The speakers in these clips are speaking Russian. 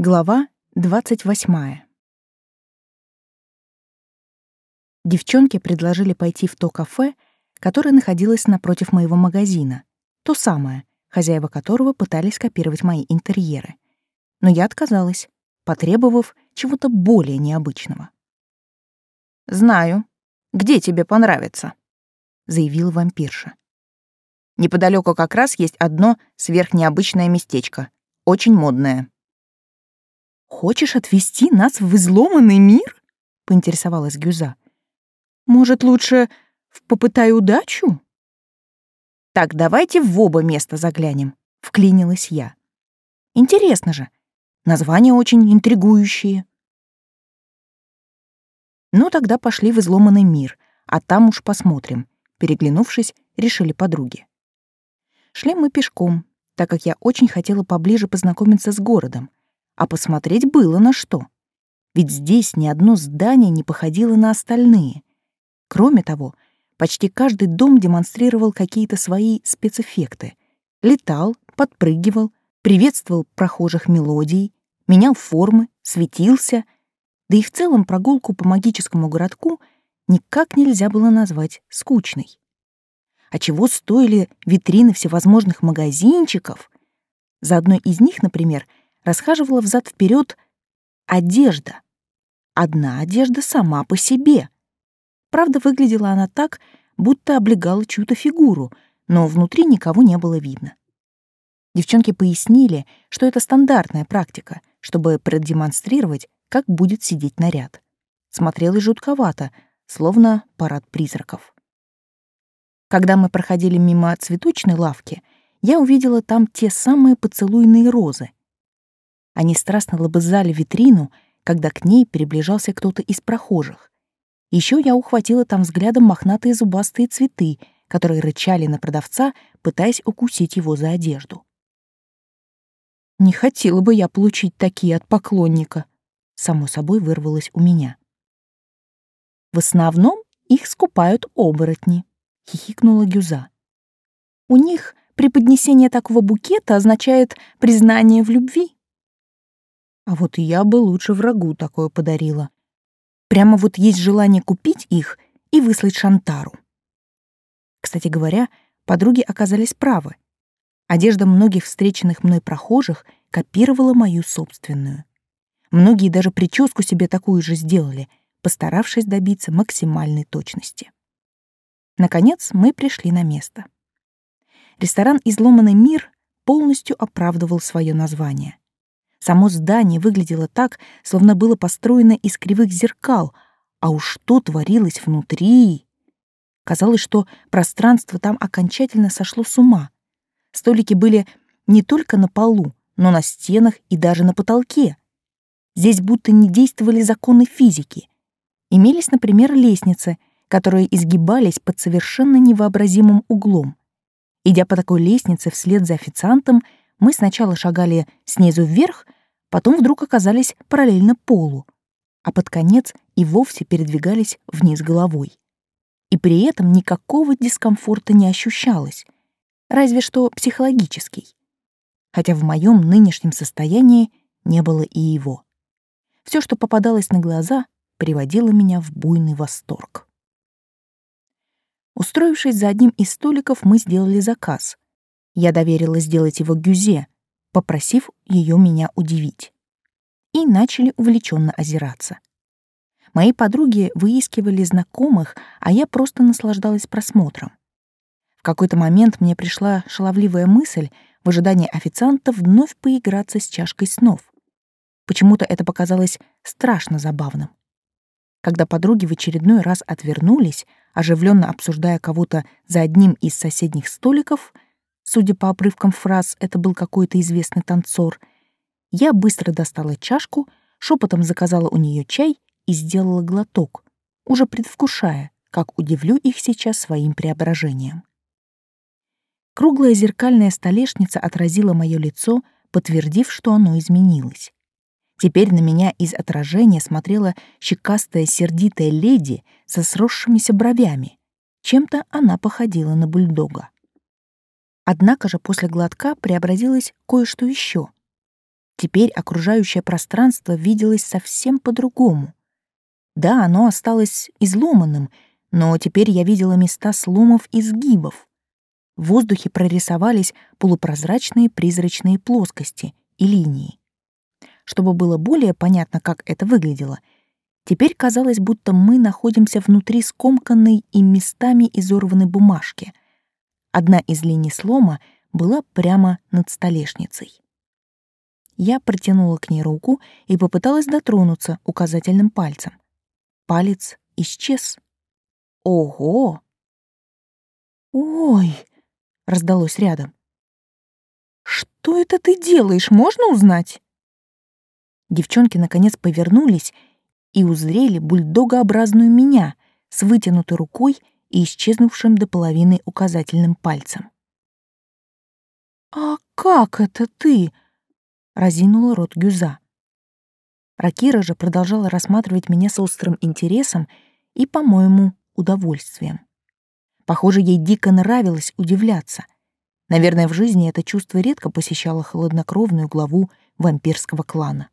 Глава двадцать восьмая. Девчонки предложили пойти в то кафе, которое находилось напротив моего магазина, то самое, хозяева которого пытались копировать мои интерьеры. Но я отказалась, потребовав чего-то более необычного. «Знаю. Где тебе понравится?» — заявила вампирша. «Неподалеку как раз есть одно сверхнеобычное местечко, очень модное». «Хочешь отвезти нас в изломанный мир?» — поинтересовалась Гюза. «Может, лучше «Попытай удачу»?» «Так, давайте в оба места заглянем», — вклинилась я. «Интересно же. Названия очень интригующие». Ну, тогда пошли в изломанный мир, а там уж посмотрим. Переглянувшись, решили подруги. Шли мы пешком, так как я очень хотела поближе познакомиться с городом, а посмотреть было на что. Ведь здесь ни одно здание не походило на остальные. Кроме того, почти каждый дом демонстрировал какие-то свои спецэффекты. Летал, подпрыгивал, приветствовал прохожих мелодией, менял формы, светился. Да и в целом прогулку по магическому городку никак нельзя было назвать скучной. А чего стоили витрины всевозможных магазинчиков? За одной из них, например, — расхаживала взад вперед одежда. Одна одежда сама по себе. Правда, выглядела она так, будто облегала чью-то фигуру, но внутри никого не было видно. Девчонки пояснили, что это стандартная практика, чтобы продемонстрировать, как будет сидеть наряд. Смотрелось жутковато, словно парад призраков. Когда мы проходили мимо цветочной лавки, я увидела там те самые поцелуйные розы, они страстно лобызали витрину, когда к ней приближался кто-то из прохожих. Еще я ухватила там взглядом мохнатые зубастые цветы, которые рычали на продавца, пытаясь укусить его за одежду. Не хотела бы я получить такие от поклонника, само собой вырвалось у меня. В основном их скупают оборотни, хихикнула Гюза. У них преподнесение такого букета означает признание в любви. А вот я бы лучше врагу такое подарила. Прямо вот есть желание купить их и выслать Шантару. Кстати говоря, подруги оказались правы. Одежда многих встреченных мной прохожих копировала мою собственную. Многие даже прическу себе такую же сделали, постаравшись добиться максимальной точности. Наконец мы пришли на место. Ресторан «Изломанный мир» полностью оправдывал свое название. Само здание выглядело так, словно было построено из кривых зеркал, а уж что творилось внутри. Казалось, что пространство там окончательно сошло с ума. Столики были не только на полу, но на стенах и даже на потолке. Здесь будто не действовали законы физики. Имелись, например, лестницы, которые изгибались под совершенно невообразимым углом. Идя по такой лестнице вслед за официантом, мы сначала шагали снизу вверх, потом вдруг оказались параллельно полу, а под конец и вовсе передвигались вниз головой. И при этом никакого дискомфорта не ощущалось, разве что психологический. Хотя в моем нынешнем состоянии не было и его. Все, что попадалось на глаза, приводило меня в буйный восторг. Устроившись за одним из столиков, мы сделали заказ. Я доверила сделать его Гюзе, попросив ее меня удивить. И начали увлеченно озираться. Мои подруги выискивали знакомых, а я просто наслаждалась просмотром. В какой-то момент мне пришла шаловливая мысль в ожидании официанта вновь поиграться с чашкой снов. Почему-то это показалось страшно забавным. Когда подруги в очередной раз отвернулись, оживленно обсуждая кого-то за одним из соседних столиков — Судя по обрывкам фраз, это был какой-то известный танцор. Я быстро достала чашку, шепотом заказала у нее чай и сделала глоток, уже предвкушая, как удивлю их сейчас своим преображением. Круглая зеркальная столешница отразила мое лицо, подтвердив, что оно изменилось. Теперь на меня из отражения смотрела щекастая сердитая леди со сросшимися бровями. Чем-то она походила на бульдога. Однако же после глотка преобразилось кое-что еще. Теперь окружающее пространство виделось совсем по-другому. Да, оно осталось изломанным, но теперь я видела места сломов и сгибов. В воздухе прорисовались полупрозрачные призрачные плоскости и линии. Чтобы было более понятно, как это выглядело, теперь казалось, будто мы находимся внутри скомканной и местами изорванной бумажки. Одна из линий слома была прямо над столешницей. Я протянула к ней руку и попыталась дотронуться указательным пальцем. Палец исчез. Ого! Ой! раздалось рядом. Что это ты делаешь, можно узнать? Девчонки наконец повернулись и узрели бульдогообразную меня с вытянутой рукой и исчезнувшим до половины указательным пальцем. «А как это ты?» — разинула рот Гюза. Ракира же продолжала рассматривать меня с острым интересом и, по-моему, удовольствием. Похоже, ей дико нравилось удивляться. Наверное, в жизни это чувство редко посещало холоднокровную главу вампирского клана.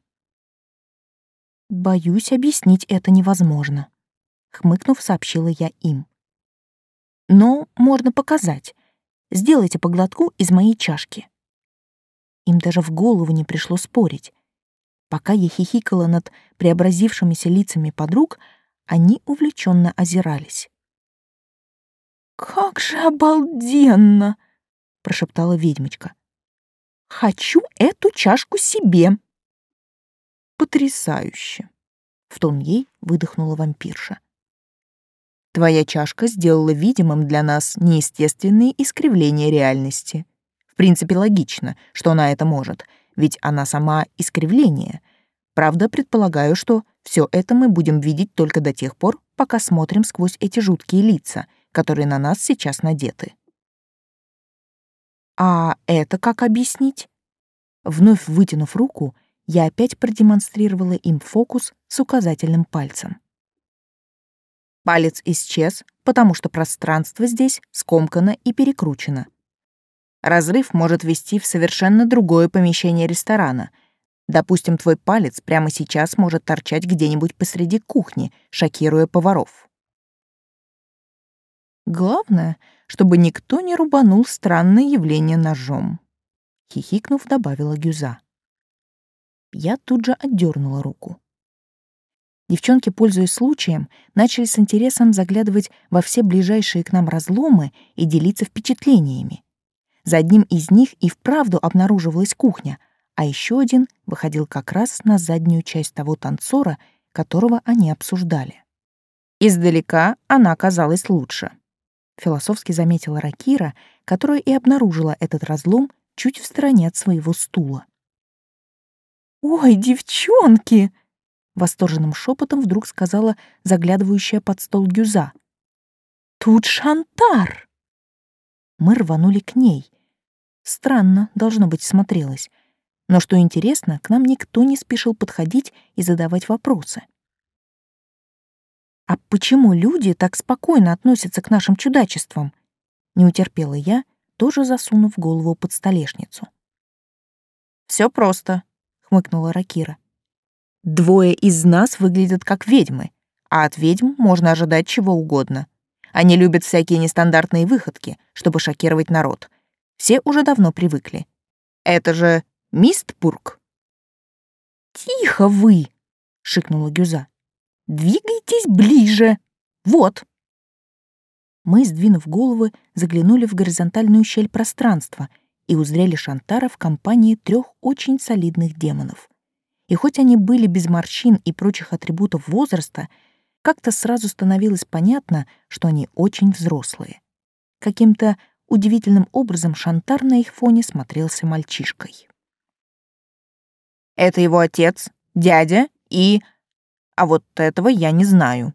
«Боюсь, объяснить это невозможно», — хмыкнув, сообщила я им. «Но можно показать. Сделайте по глотку из моей чашки». Им даже в голову не пришло спорить. Пока я хихикала над преобразившимися лицами подруг, они увлеченно озирались. «Как же обалденно!» — прошептала ведьмочка. «Хочу эту чашку себе!» «Потрясающе!» — в тон ей выдохнула вампирша. «Твоя чашка сделала видимым для нас неестественные искривления реальности. В принципе, логично, что она это может, ведь она сама искривление. Правда, предполагаю, что все это мы будем видеть только до тех пор, пока смотрим сквозь эти жуткие лица, которые на нас сейчас надеты. А это как объяснить? Вновь вытянув руку, я опять продемонстрировала им фокус с указательным пальцем. Палец исчез, потому что пространство здесь скомкано и перекручено. Разрыв может вести в совершенно другое помещение ресторана. Допустим, твой палец прямо сейчас может торчать где-нибудь посреди кухни, шокируя поваров. Главное, чтобы никто не рубанул странное явление ножом. Хихикнув, добавила Гюза. Я тут же отдернула руку. Девчонки, пользуясь случаем, начали с интересом заглядывать во все ближайшие к нам разломы и делиться впечатлениями. За одним из них и вправду обнаруживалась кухня, а еще один выходил как раз на заднюю часть того танцора, которого они обсуждали. Издалека она казалась лучше философски заметила Ракира, которая и обнаружила этот разлом чуть в стороне от своего стула. «Ой, девчонки!» — восторженным шепотом вдруг сказала заглядывающая под стол Гюза. «Тут Шантар!» Мы рванули к ней. Странно, должно быть, смотрелось. Но что интересно, к нам никто не спешил подходить и задавать вопросы. А почему люди так спокойно относятся к нашим чудачествам? Не утерпела я, тоже засунув голову под столешницу. Все просто, хмыкнула Ракира. Двое из нас выглядят как ведьмы, а от ведьм можно ожидать чего угодно. Они любят всякие нестандартные выходки, чтобы шокировать народ. Все уже давно привыкли. Это же Мистпург. Тихо вы, шикнула Гюза. Двигайтесь ближе. Вот. Мы, сдвинув головы, заглянули в горизонтальную щель пространства и узрели Шантара в компании трех очень солидных демонов. И хоть они были без морщин и прочих атрибутов возраста, как-то сразу становилось понятно, что они очень взрослые. Каким-то удивительным образом Шантар на их фоне смотрелся мальчишкой. «Это его отец, дядя и а вот этого я не знаю.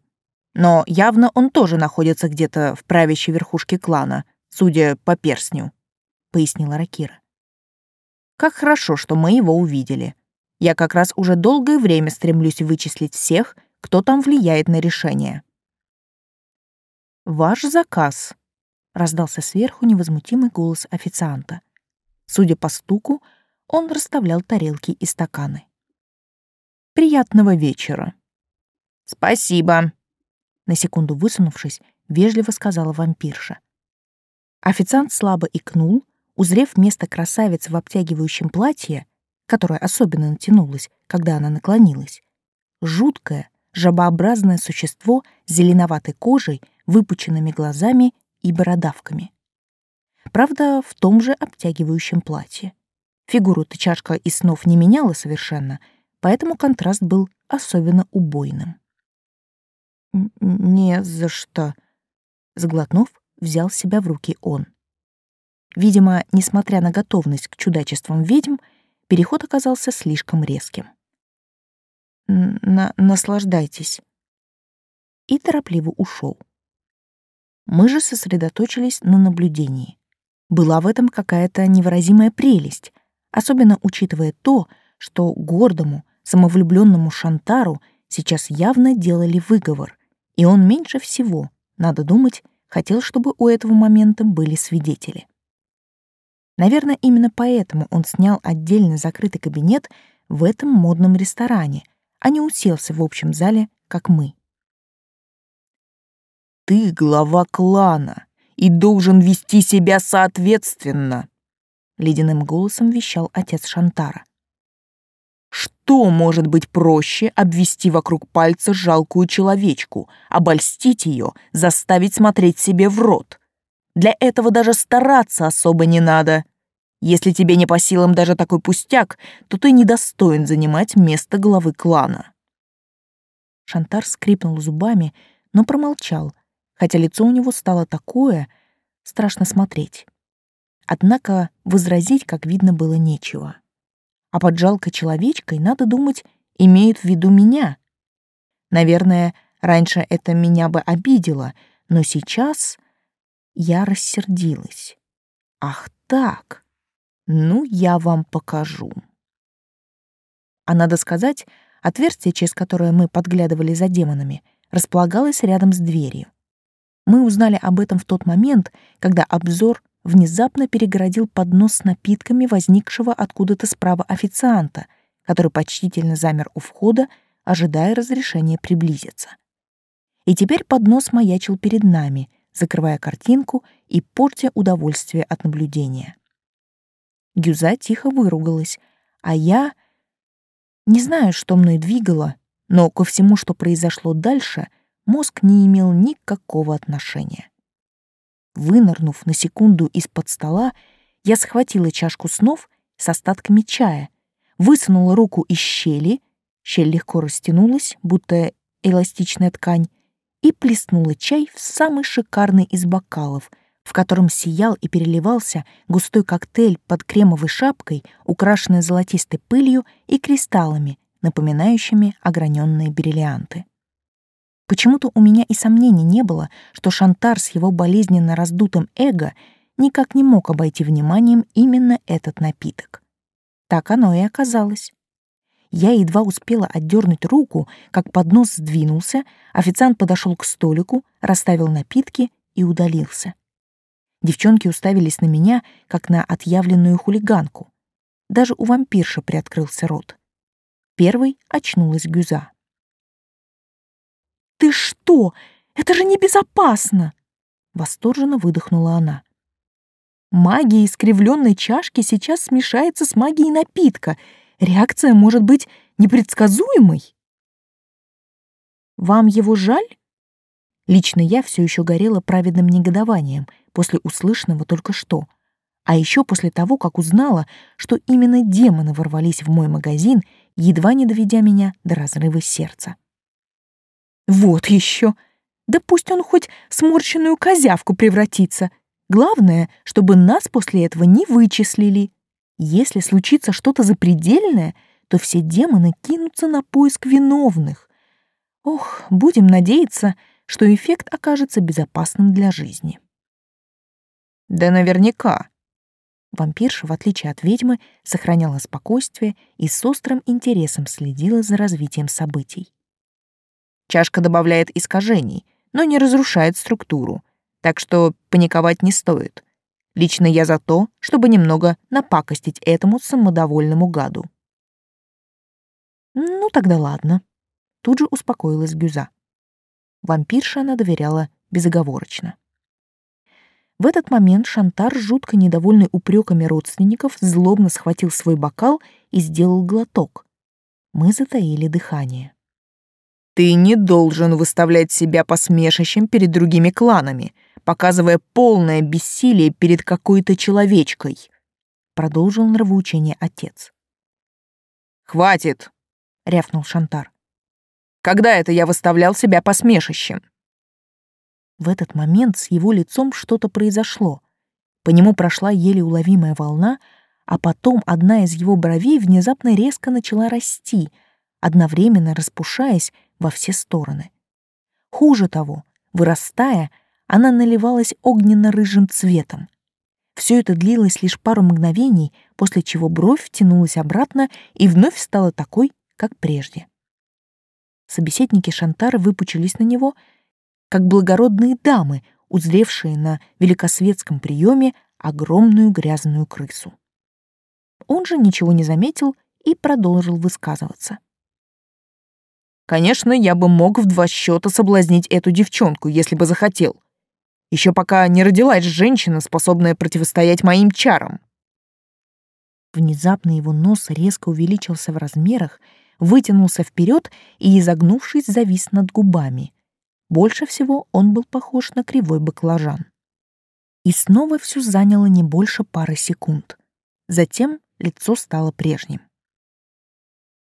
Но явно он тоже находится где-то в правящей верхушке клана, судя по перстню», — пояснила Ракира. «Как хорошо, что мы его увидели. Я как раз уже долгое время стремлюсь вычислить всех, кто там влияет на решение». «Ваш заказ», — раздался сверху невозмутимый голос официанта. Судя по стуку, Он расставлял тарелки и стаканы. «Приятного вечера!» «Спасибо!» На секунду высунувшись, вежливо сказала вампирша. Официант слабо икнул, узрев вместо красавицы в обтягивающем платье, которое особенно натянулось, когда она наклонилась, жуткое, жабообразное существо с зеленоватой кожей, выпученными глазами и бородавками. Правда, в том же обтягивающем платье. Фигуру тычашка из снов не меняла совершенно, поэтому контраст был особенно убойным. «Не за что», — сглотнув, взял себя в руки он. Видимо, несмотря на готовность к чудачествам ведьм, переход оказался слишком резким. На «Наслаждайтесь». И торопливо ушел. Мы же сосредоточились на наблюдении. Была в этом какая-то невыразимая прелесть, особенно учитывая то, что гордому, самовлюбленному Шантару сейчас явно делали выговор, и он меньше всего, надо думать, хотел, чтобы у этого момента были свидетели. Наверное, именно поэтому он снял отдельно закрытый кабинет в этом модном ресторане, а не уселся в общем зале, как мы. «Ты глава клана и должен вести себя соответственно», — ледяным голосом вещал отец Шантара. Что может быть проще обвести вокруг пальца жалкую человечку, обольстить ее, заставить смотреть себе в рот? Для этого даже стараться особо не надо. Если тебе не по силам даже такой пустяк, то ты недостоин занимать место главы клана. Шантар скрипнул зубами, но промолчал, хотя лицо у него стало такое, страшно смотреть. Однако возразить, как видно, было нечего. А под жалкой человечкой, надо думать, имеют в виду меня. Наверное, раньше это меня бы обидело, но сейчас я рассердилась. Ах так! Ну, я вам покажу. А надо сказать, отверстие, через которое мы подглядывали за демонами, располагалось рядом с дверью. Мы узнали об этом в тот момент, когда обзор внезапно перегородил поднос с напитками возникшего откуда-то справа официанта, который почтительно замер у входа, ожидая разрешения приблизиться. И теперь поднос маячил перед нами, закрывая картинку и портя удовольствие от наблюдения. Гюза тихо выругалась, а я... Не знаю, что мной двигало, но ко всему, что произошло дальше, мозг не имел никакого отношения. Вынырнув на секунду из-под стола, я схватила чашку снов с остатками чая, высунула руку из щели, щель легко растянулась, будто эластичная ткань, и плеснула чай в самый шикарный из бокалов, в котором сиял и переливался густой коктейль под кремовой шапкой, украшенный золотистой пылью и кристаллами, напоминающими ограненные бриллианты. Почему-то у меня и сомнений не было, что Шантар с его болезненно раздутым эго никак не мог обойти вниманием именно этот напиток. Так оно и оказалось. Я едва успела отдернуть руку, как поднос сдвинулся, официант подошел к столику, расставил напитки и удалился. Девчонки уставились на меня, как на отъявленную хулиганку. Даже у вампирши приоткрылся рот. Первой очнулась Гюза. «Ты что? Это же небезопасно!» Восторженно выдохнула она. Магия искривленной чашки сейчас смешается с магией напитка. Реакция может быть непредсказуемой. Вам его жаль? Лично я все еще горела праведным негодованием после услышанного только что. А еще после того, как узнала, что именно демоны ворвались в мой магазин, едва не доведя меня до разрыва сердца. Вот еще. Да пусть он хоть в сморщенную козявку превратится. Главное, чтобы нас после этого не вычислили. Если случится что-то запредельное, то все демоны кинутся на поиск виновных. Ох, будем надеяться, что эффект окажется безопасным для жизни. Да наверняка. Вампирша, в отличие от ведьмы, сохраняла спокойствие и с острым интересом следила за развитием событий. Чашка добавляет искажений, но не разрушает структуру, так что паниковать не стоит. Лично я за то, чтобы немного напакостить этому самодовольному гаду. Ну, тогда ладно. Тут же успокоилась Гюза. Вампирша она доверяла безоговорочно. В этот момент Шантар, жутко недовольный упреками родственников, злобно схватил свой бокал и сделал глоток. Мы затаили дыхание. «Ты не должен выставлять себя посмешищем перед другими кланами, показывая полное бессилие перед какой-то человечкой», продолжил нравоучение отец. «Хватит!» — рявкнул Шантар. «Когда это я выставлял себя посмешищем?» В этот момент с его лицом что-то произошло. По нему прошла еле уловимая волна, а потом одна из его бровей внезапно резко начала расти, одновременно распушаясь во все стороны. Хуже того, вырастая, она наливалась огненно-рыжим цветом. Все это длилось лишь пару мгновений, после чего бровь тянулась обратно и вновь стала такой, как прежде. Собеседники Шантара выпучились на него, как благородные дамы, узревшие на великосветском приеме огромную грязную крысу. Он же ничего не заметил и продолжил высказываться. Конечно, я бы мог в два счета соблазнить эту девчонку, если бы захотел. Еще пока не родилась женщина, способная противостоять моим чарам. Внезапно его нос резко увеличился в размерах, вытянулся вперед и, изогнувшись, завис над губами. Больше всего он был похож на кривой баклажан. И снова все заняло не больше пары секунд. Затем лицо стало прежним.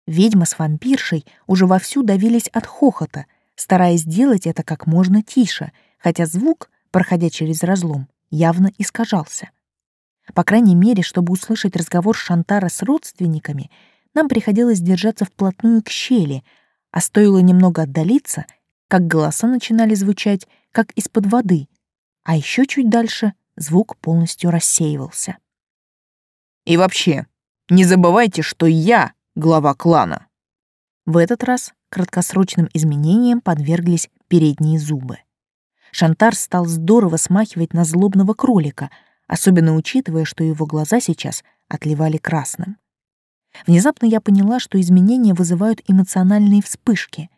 Ведьма с вампиршей уже вовсю давились от хохота, стараясь сделать это как можно тише, хотя звук, проходя через разлом, явно искажался. По крайней мере, чтобы услышать разговор Шантара с родственниками, нам приходилось держаться вплотную к щели, а стоило немного отдалиться, как голоса начинали звучать, как из-под воды, а еще чуть дальше звук полностью рассеивался. «И вообще, не забывайте, что я глава клана. В этот раз краткосрочным изменениям подверглись передние зубы. Шантар стал здорово смахивать на злобного кролика, особенно учитывая, что его глаза сейчас отливали красным. Внезапно я поняла, что изменения вызывают эмоциональные вспышки.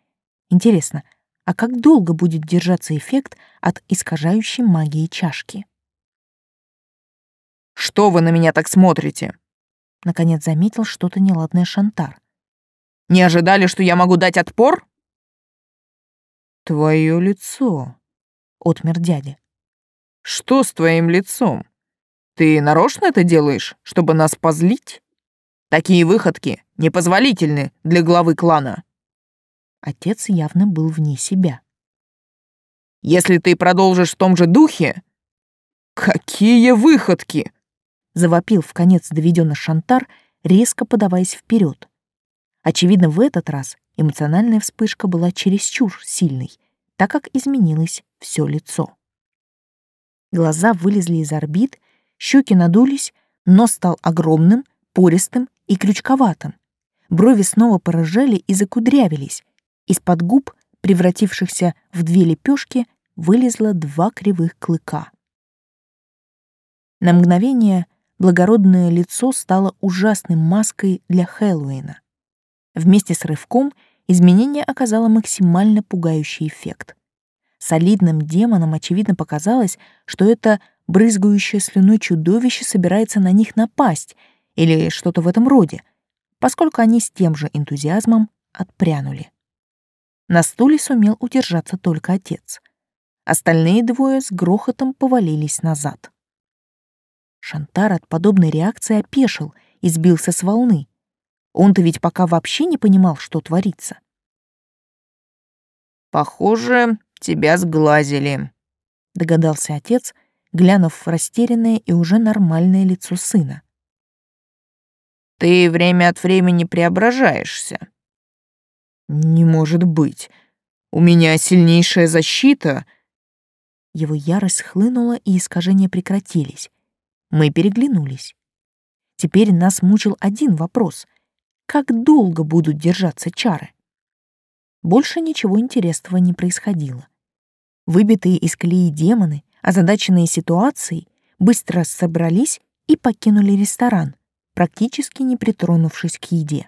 Интересно, а как долго будет держаться эффект от искажающей магии чашки? «Что вы на меня так смотрите?» Наконец заметил что-то неладное Шантар. «Не ожидали, что я могу дать отпор?» «Твое лицо», — отмер дядя. «Что с твоим лицом? Ты нарочно это делаешь, чтобы нас позлить? Такие выходки непозволительны для главы клана». Отец явно был вне себя. «Если ты продолжишь в том же духе...» «Какие выходки?» завопил в конец доведенный Шантар, резко подаваясь вперед. Очевидно, в этот раз эмоциональная вспышка была чересчур сильной, так как изменилось все лицо. Глаза вылезли из орбит, щеки надулись, нос стал огромным, пористым и крючковатым. Брови снова порыжели и закудрявились. Из-под губ, превратившихся в две лепешки, вылезло два кривых клыка. На мгновение благородное лицо стало ужасной маской для Хэллоуина. Вместе с рывком изменение оказало максимально пугающий эффект. Солидным демонам, очевидно, показалось, что это брызгающее слюной чудовище собирается на них напасть или что-то в этом роде, поскольку они с тем же энтузиазмом отпрянули. На стуле сумел удержаться только отец. Остальные двое с грохотом повалились назад. Шантар от подобной реакции опешил и сбился с волны. Он-то ведь пока вообще не понимал, что творится. «Похоже, тебя сглазили», — догадался отец, глянув в растерянное и уже нормальное лицо сына. «Ты время от времени преображаешься». «Не может быть. У меня сильнейшая защита». Его ярость хлынула, и искажения прекратились. Мы переглянулись. Теперь нас мучил один вопрос. Как долго будут держаться чары? Больше ничего интересного не происходило. Выбитые из колеи демоны, озадаченные ситуацией, быстро собрались и покинули ресторан, практически не притронувшись к еде.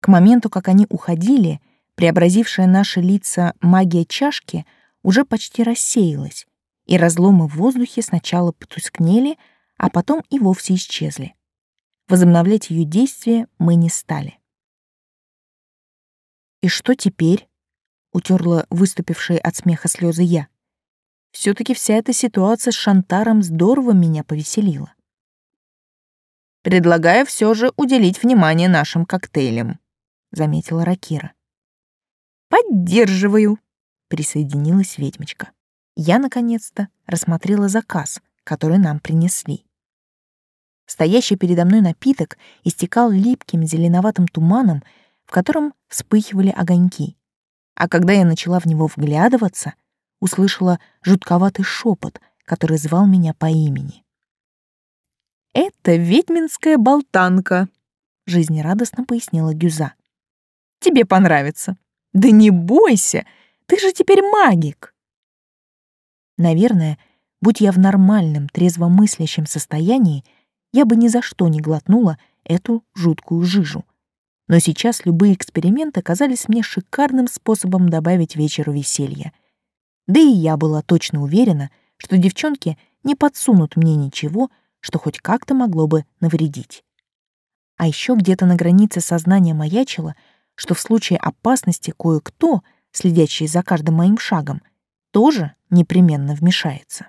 К моменту, как они уходили, преобразившая наши лица магия чашки уже почти рассеялась, и разломы в воздухе сначала потускнели, а потом и вовсе исчезли. Возобновлять ее действие мы не стали. «И что теперь?» — утерла выступившие от смеха слезы я. все таки вся эта ситуация с Шантаром здорово меня повеселила. «Предлагаю все же уделить внимание нашим коктейлям», — заметила Ракира. «Поддерживаю», — присоединилась ведьмочка. Я, наконец-то, рассмотрела заказ, который нам принесли. Стоящий передо мной напиток истекал липким зеленоватым туманом, в котором вспыхивали огоньки. А когда я начала в него вглядываться, услышала жутковатый шепот, который звал меня по имени. «Это ведьминская болтанка», — жизнерадостно пояснила Гюза. «Тебе понравится. Да не бойся, ты же теперь магик». Наверное, будь я в нормальном, трезвомыслящем состоянии, я бы ни за что не глотнула эту жуткую жижу. Но сейчас любые эксперименты казались мне шикарным способом добавить вечеру веселья. Да и я была точно уверена, что девчонки не подсунут мне ничего, что хоть как-то могло бы навредить. А еще где-то на границе сознания маячило, что в случае опасности кое-кто, следящий за каждым моим шагом, тоже непременно вмешается.